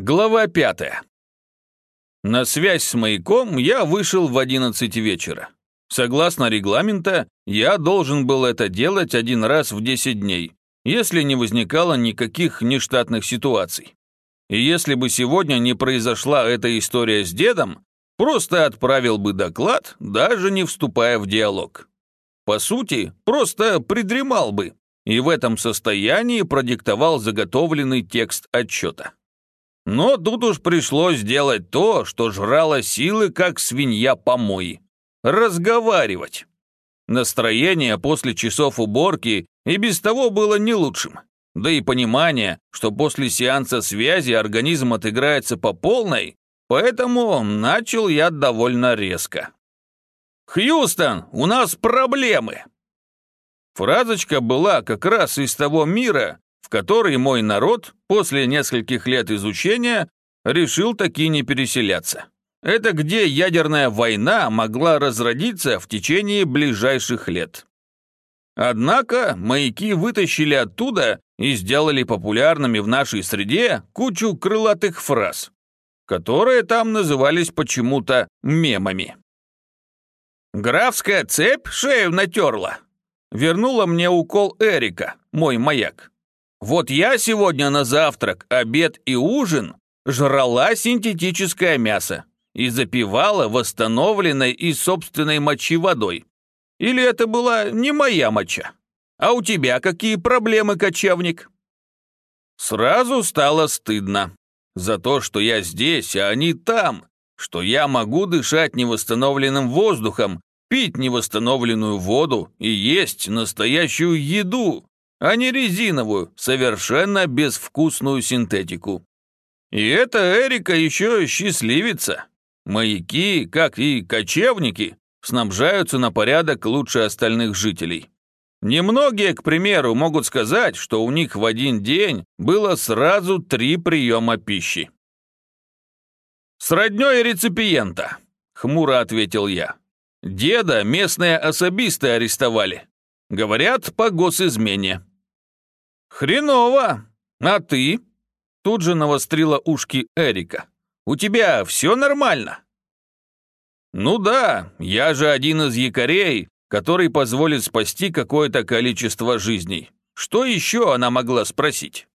Глава пятая. На связь с маяком я вышел в 11 вечера. Согласно регламента, я должен был это делать один раз в 10 дней, если не возникало никаких нештатных ситуаций. И если бы сегодня не произошла эта история с дедом, просто отправил бы доклад, даже не вступая в диалог. По сути, просто придремал бы, и в этом состоянии продиктовал заготовленный текст отчета. Но тут уж пришлось сделать то, что жрало силы, как свинья помой. Разговаривать. Настроение после часов уборки и без того было не лучшим. Да и понимание, что после сеанса связи организм отыграется по полной, поэтому начал я довольно резко. «Хьюстон, у нас проблемы!» Фразочка была как раз из того мира, в который мой народ после нескольких лет изучения решил таки не переселяться. Это где ядерная война могла разродиться в течение ближайших лет. Однако маяки вытащили оттуда и сделали популярными в нашей среде кучу крылатых фраз, которые там назывались почему-то мемами. «Графская цепь шею натерла», вернула мне укол Эрика, мой маяк. Вот я сегодня на завтрак, обед и ужин жрала синтетическое мясо и запивала восстановленной из собственной мочи водой. Или это была не моя моча? А у тебя какие проблемы, кочевник? Сразу стало стыдно. За то, что я здесь, а они там, что я могу дышать невосстановленным воздухом, пить невосстановленную воду и есть настоящую еду, а не резиновую, совершенно безвкусную синтетику. И это Эрика еще счастливится. Маяки, как и кочевники, снабжаются на порядок лучше остальных жителей. Немногие, к примеру, могут сказать, что у них в один день было сразу три приема пищи. «С роднёй реципиента», — хмуро ответил я. «Деда местные особисты арестовали. Говорят, по госизмене. «Хреново! А ты?» Тут же навострила ушки Эрика. «У тебя все нормально?» «Ну да, я же один из якорей, который позволит спасти какое-то количество жизней. Что еще она могла спросить?»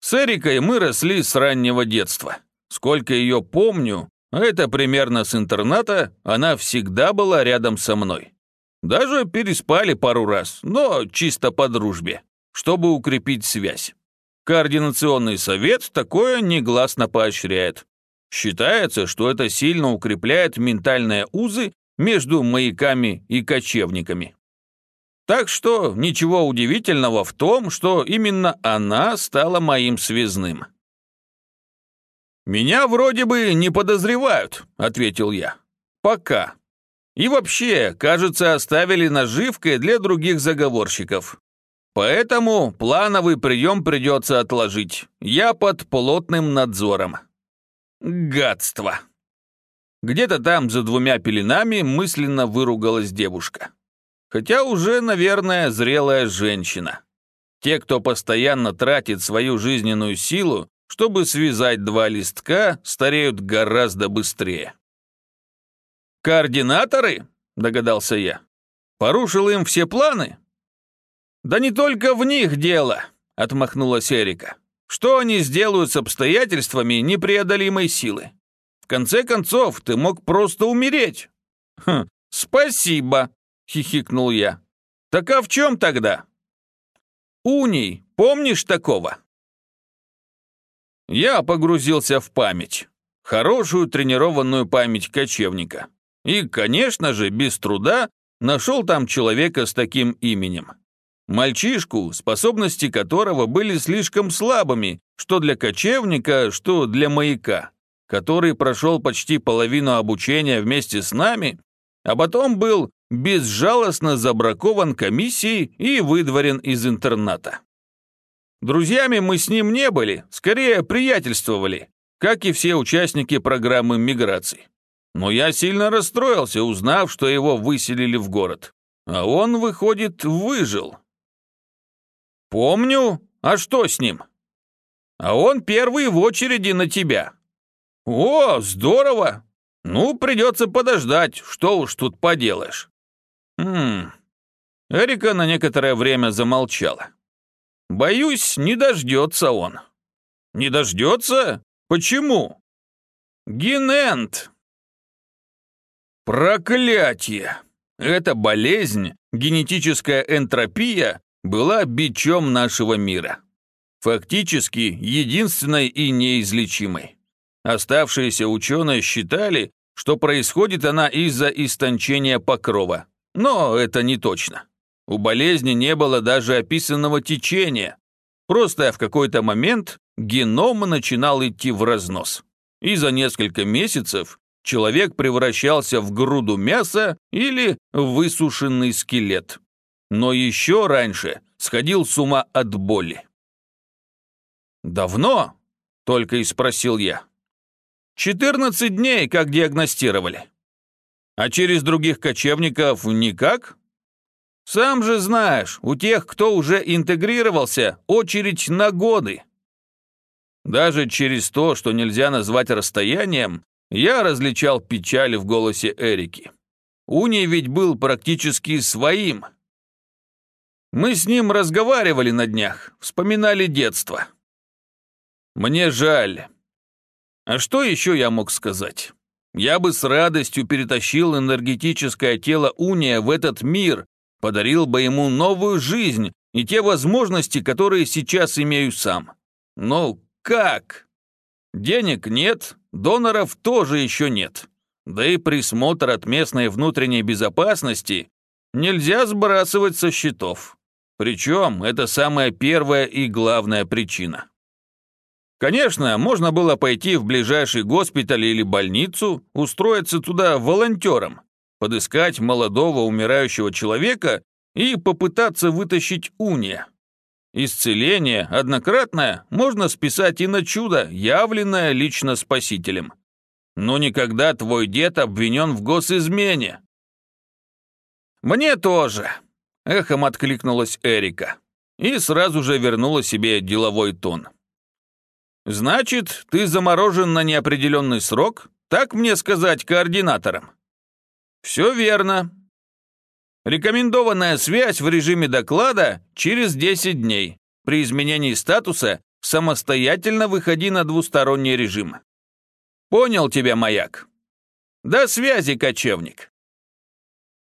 С Эрикой мы росли с раннего детства. Сколько ее помню, это примерно с интерната, она всегда была рядом со мной. Даже переспали пару раз, но чисто по дружбе чтобы укрепить связь. Координационный совет такое негласно поощряет. Считается, что это сильно укрепляет ментальные узы между маяками и кочевниками. Так что ничего удивительного в том, что именно она стала моим связным. «Меня вроде бы не подозревают», — ответил я. «Пока. И вообще, кажется, оставили наживкой для других заговорщиков. Поэтому плановый прием придется отложить. Я под плотным надзором. Гадство. Где-то там за двумя пеленами мысленно выругалась девушка. Хотя уже, наверное, зрелая женщина. Те, кто постоянно тратит свою жизненную силу, чтобы связать два листка, стареют гораздо быстрее. «Координаторы?» – догадался я. «Порушил им все планы?» «Да не только в них дело», — отмахнулась Эрика. «Что они сделают с обстоятельствами непреодолимой силы? В конце концов, ты мог просто умереть». «Хм, спасибо», — хихикнул я. «Так а в чем тогда?» «Уний, помнишь такого?» Я погрузился в память. Хорошую тренированную память кочевника. И, конечно же, без труда нашел там человека с таким именем. Мальчишку, способности которого были слишком слабыми, что для кочевника, что для маяка, который прошел почти половину обучения вместе с нами, а потом был безжалостно забракован комиссией и выдворен из интерната. Друзьями мы с ним не были, скорее приятельствовали, как и все участники программы миграции. Но я сильно расстроился, узнав, что его выселили в город. А он, выходит, выжил. «Помню. А что с ним?» А он первый в очереди на тебя. О, здорово! Ну, придется подождать, что уж тут поделаешь. Хм. Эрика на некоторое время замолчала. Боюсь, не дождется он. Не дождется? Почему? Генент. Проклятие! Эта болезнь, генетическая энтропия, была бичом нашего мира. Фактически единственной и неизлечимой. Оставшиеся ученые считали, что происходит она из-за истончения покрова. Но это не точно. У болезни не было даже описанного течения. Просто в какой-то момент геном начинал идти в разнос. И за несколько месяцев человек превращался в груду мяса или высушенный скелет. Но еще раньше сходил с ума от боли. «Давно?» – только и спросил я. «14 дней, как диагностировали. А через других кочевников никак?» «Сам же знаешь, у тех, кто уже интегрировался, очередь на годы». Даже через то, что нельзя назвать расстоянием, я различал печаль в голосе Эрики. Уни ведь был практически своим. Мы с ним разговаривали на днях, вспоминали детство. Мне жаль. А что еще я мог сказать? Я бы с радостью перетащил энергетическое тело Уния в этот мир, подарил бы ему новую жизнь и те возможности, которые сейчас имею сам. Но как? Денег нет, доноров тоже еще нет. Да и присмотр от местной внутренней безопасности нельзя сбрасывать со счетов. Причем это самая первая и главная причина. Конечно, можно было пойти в ближайший госпиталь или больницу, устроиться туда волонтером, подыскать молодого умирающего человека и попытаться вытащить уния. Исцеление однократное можно списать и на чудо, явленное лично спасителем. Но никогда твой дед обвинен в госизмене. «Мне тоже», — эхом откликнулась Эрика и сразу же вернула себе деловой тон. «Значит, ты заморожен на неопределенный срок? Так мне сказать координаторам?» «Все верно. Рекомендованная связь в режиме доклада через 10 дней. При изменении статуса самостоятельно выходи на двусторонний режим. Понял тебя, маяк. До связи, кочевник.